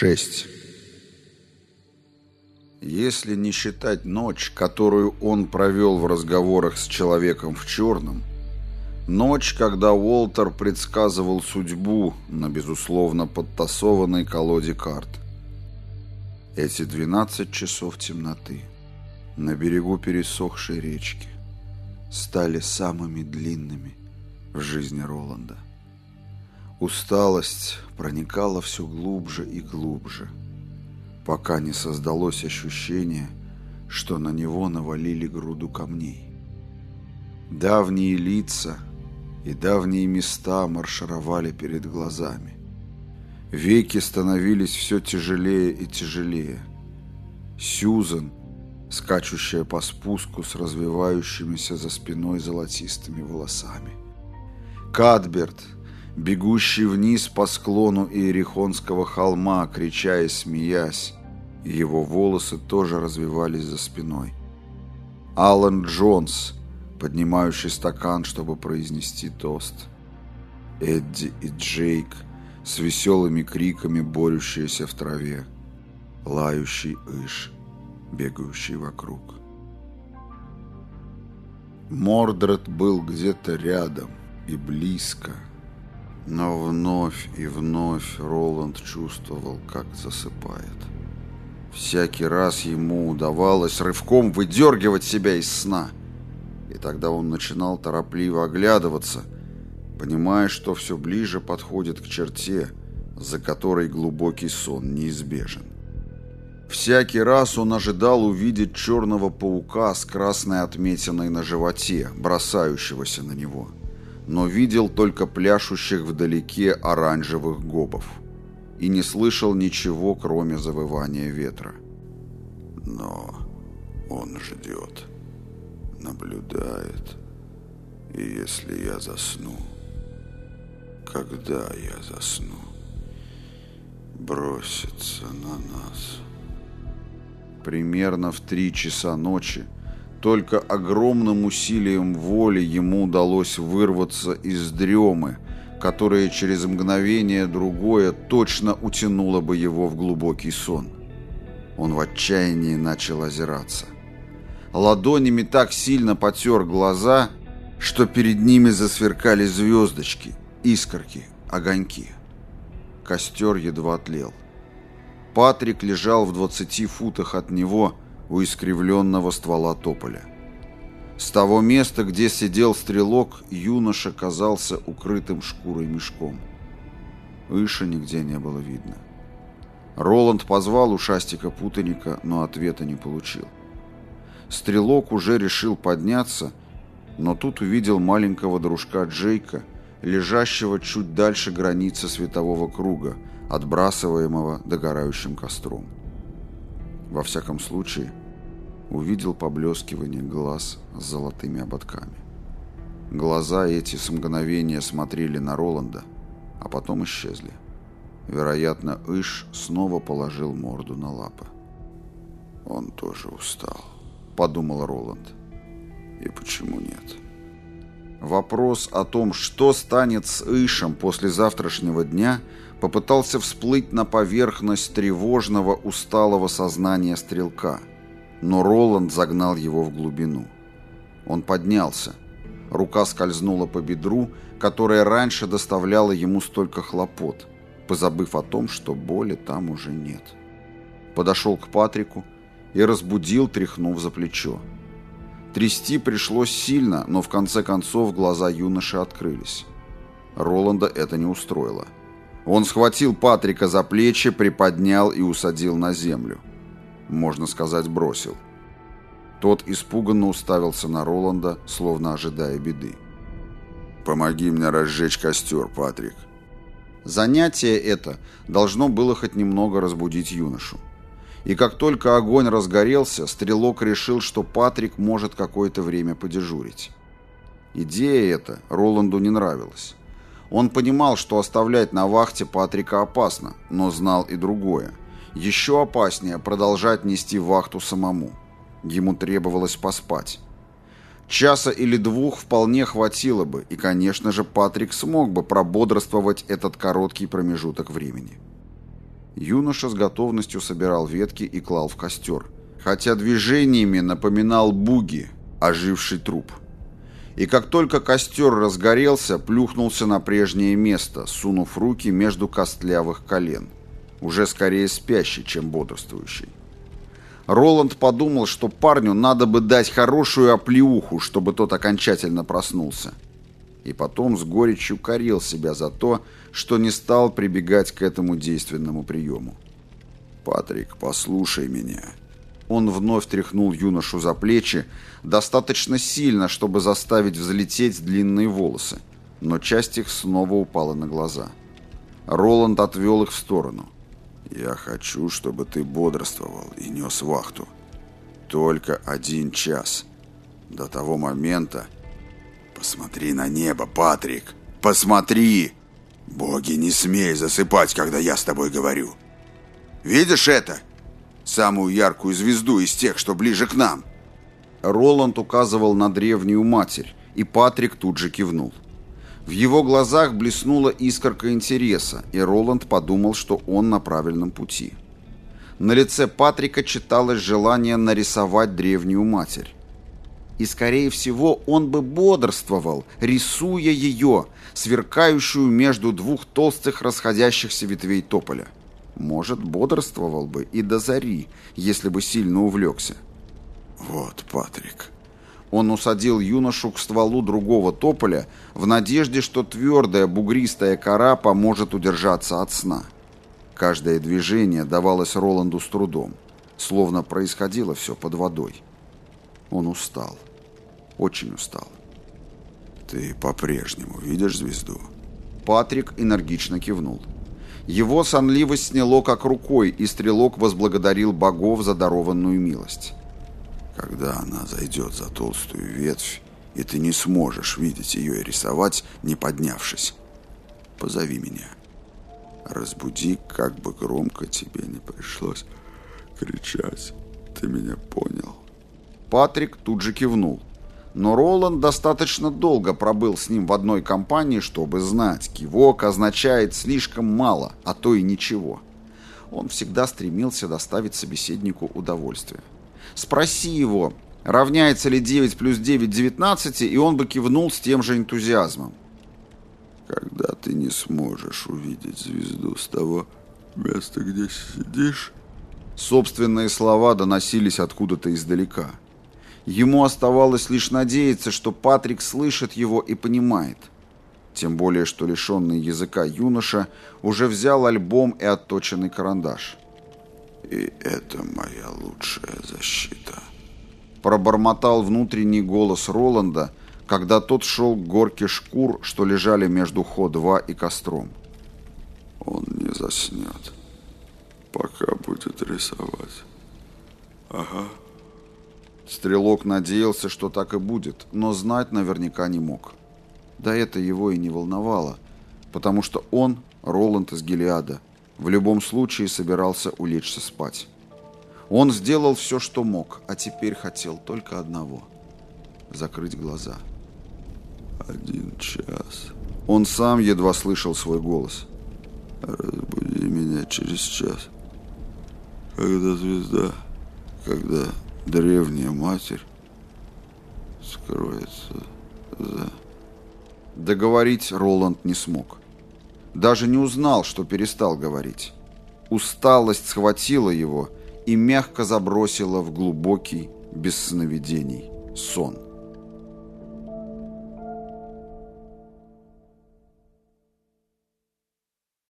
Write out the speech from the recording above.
6. Если не считать ночь, которую он провел в разговорах с человеком в черном, ночь, когда Уолтер предсказывал судьбу на, безусловно, подтасованной колоде карт. Эти 12 часов темноты на берегу пересохшей речки стали самыми длинными в жизни Роланда. Усталость проникала все глубже и глубже, пока не создалось ощущение, что на него навалили груду камней. Давние лица и давние места маршировали перед глазами. Веки становились все тяжелее и тяжелее. Сьюзен, скачущая по спуску с развивающимися за спиной золотистыми волосами. Кадберт, бегущий вниз по склону Иерихонского холма, крича и смеясь. Его волосы тоже развивались за спиной. Алан Джонс, поднимающий стакан, чтобы произнести тост. Эдди и Джейк с веселыми криками, борющиеся в траве. Лающий Иш, бегающий вокруг. Мордред был где-то рядом и близко, но вновь и вновь Роланд чувствовал, как засыпает. Всякий раз ему удавалось рывком выдергивать себя из сна. И тогда он начинал торопливо оглядываться, понимая, что все ближе подходит к черте, за которой глубокий сон неизбежен. Всякий раз он ожидал увидеть черного паука с красной отметиной на животе, бросающегося на него – но видел только пляшущих вдалеке оранжевых гобов и не слышал ничего, кроме завывания ветра. Но он ждет, наблюдает, и если я засну, когда я засну, бросится на нас. Примерно в три часа ночи только огромным усилием воли ему удалось вырваться из дремы, которая через мгновение другое точно утянула бы его в глубокий сон. Он в отчаянии начал озираться. Ладонями так сильно потер глаза, что перед ними засверкали звездочки, искорки, огоньки. Костер едва тлел. Патрик лежал в двадцати футах от него, у искривленного ствола тополя. С того места, где сидел стрелок, юноша казался укрытым шкурой мешком. Иша нигде не было видно. Роланд позвал ушастика путаника, но ответа не получил. Стрелок уже решил подняться, но тут увидел маленького дружка Джейка, лежащего чуть дальше границы светового круга, отбрасываемого догорающим костром. Во всяком случае, увидел поблескивание глаз с золотыми ободками. Глаза эти с мгновения смотрели на Роланда, а потом исчезли. Вероятно, Иш снова положил морду на лапы. «Он тоже устал», — подумал Роланд. «И почему нет?» Вопрос о том, что станет с Ишем после завтрашнего дня, попытался всплыть на поверхность тревожного, усталого сознания стрелка — но Роланд загнал его в глубину. Он поднялся. Рука скользнула по бедру, которая раньше доставляла ему столько хлопот, позабыв о том, что боли там уже нет. Подошел к Патрику и разбудил, тряхнув за плечо. Трясти пришлось сильно, но в конце концов глаза юноши открылись. Роланда это не устроило. Он схватил Патрика за плечи, приподнял и усадил на землю можно сказать, бросил. Тот испуганно уставился на Роланда, словно ожидая беды. «Помоги мне разжечь костер, Патрик». Занятие это должно было хоть немного разбудить юношу. И как только огонь разгорелся, стрелок решил, что Патрик может какое-то время подежурить. Идея эта Роланду не нравилась. Он понимал, что оставлять на вахте Патрика опасно, но знал и другое. Еще опаснее продолжать нести вахту самому. Ему требовалось поспать. Часа или двух вполне хватило бы, и, конечно же, Патрик смог бы прободрствовать этот короткий промежуток времени. Юноша с готовностью собирал ветки и клал в костер, хотя движениями напоминал буги, оживший труп. И как только костер разгорелся, плюхнулся на прежнее место, сунув руки между костлявых колен, уже скорее спящий, чем бодрствующий. Роланд подумал, что парню надо бы дать хорошую оплеуху, чтобы тот окончательно проснулся. И потом с горечью корил себя за то, что не стал прибегать к этому действенному приему. «Патрик, послушай меня». Он вновь тряхнул юношу за плечи, достаточно сильно, чтобы заставить взлететь длинные волосы, но часть их снова упала на глаза. Роланд отвел их в сторону. Я хочу, чтобы ты бодрствовал и нес вахту. Только один час. До того момента... Посмотри на небо, Патрик! Посмотри! Боги, не смей засыпать, когда я с тобой говорю. Видишь это? Самую яркую звезду из тех, что ближе к нам. Роланд указывал на древнюю матерь, и Патрик тут же кивнул. В его глазах блеснула искорка интереса, и Роланд подумал, что он на правильном пути. На лице Патрика читалось желание нарисовать древнюю матерь. И, скорее всего, он бы бодрствовал, рисуя ее, сверкающую между двух толстых расходящихся ветвей тополя. Может, бодрствовал бы и до зари, если бы сильно увлекся. «Вот, Патрик», он усадил юношу к стволу другого тополя в надежде, что твердая бугристая кора поможет удержаться от сна. Каждое движение давалось Роланду с трудом, словно происходило все под водой. Он устал. Очень устал. «Ты по-прежнему видишь звезду?» Патрик энергично кивнул. Его сонливость сняло как рукой, и стрелок возблагодарил богов за дарованную милость. Когда она зайдет за толстую ветвь, и ты не сможешь видеть ее и рисовать, не поднявшись, позови меня. Разбуди, как бы громко тебе не пришлось кричать. Ты меня понял?» Патрик тут же кивнул. Но Роланд достаточно долго пробыл с ним в одной компании, чтобы знать, кивок означает слишком мало, а то и ничего. Он всегда стремился доставить собеседнику удовольствие. Спроси его, равняется ли 9 плюс 9 19, и он бы кивнул с тем же энтузиазмом. Когда ты не сможешь увидеть звезду с того места, где сидишь... Собственные слова доносились откуда-то издалека. Ему оставалось лишь надеяться, что Патрик слышит его и понимает. Тем более, что лишенный языка юноша уже взял альбом и отточенный карандаш. И это моя лучшая защита. Пробормотал внутренний голос Роланда, когда тот шел к горке шкур, что лежали между Хо-2 и костром. Он не заснет, пока будет рисовать. Ага. Стрелок надеялся, что так и будет, но знать наверняка не мог. Да это его и не волновало, потому что он, Роланд из Гелиада, в любом случае собирался улечься спать. Он сделал все, что мог, а теперь хотел только одного — закрыть глаза. «Один час». Он сам едва слышал свой голос. «Разбуди меня через час. Когда звезда, когда древняя матерь скроется за...» Договорить Роланд не смог. Даже не узнал, что перестал говорить. Усталость схватила его и мягко забросила в глубокий, без сновидений, сон.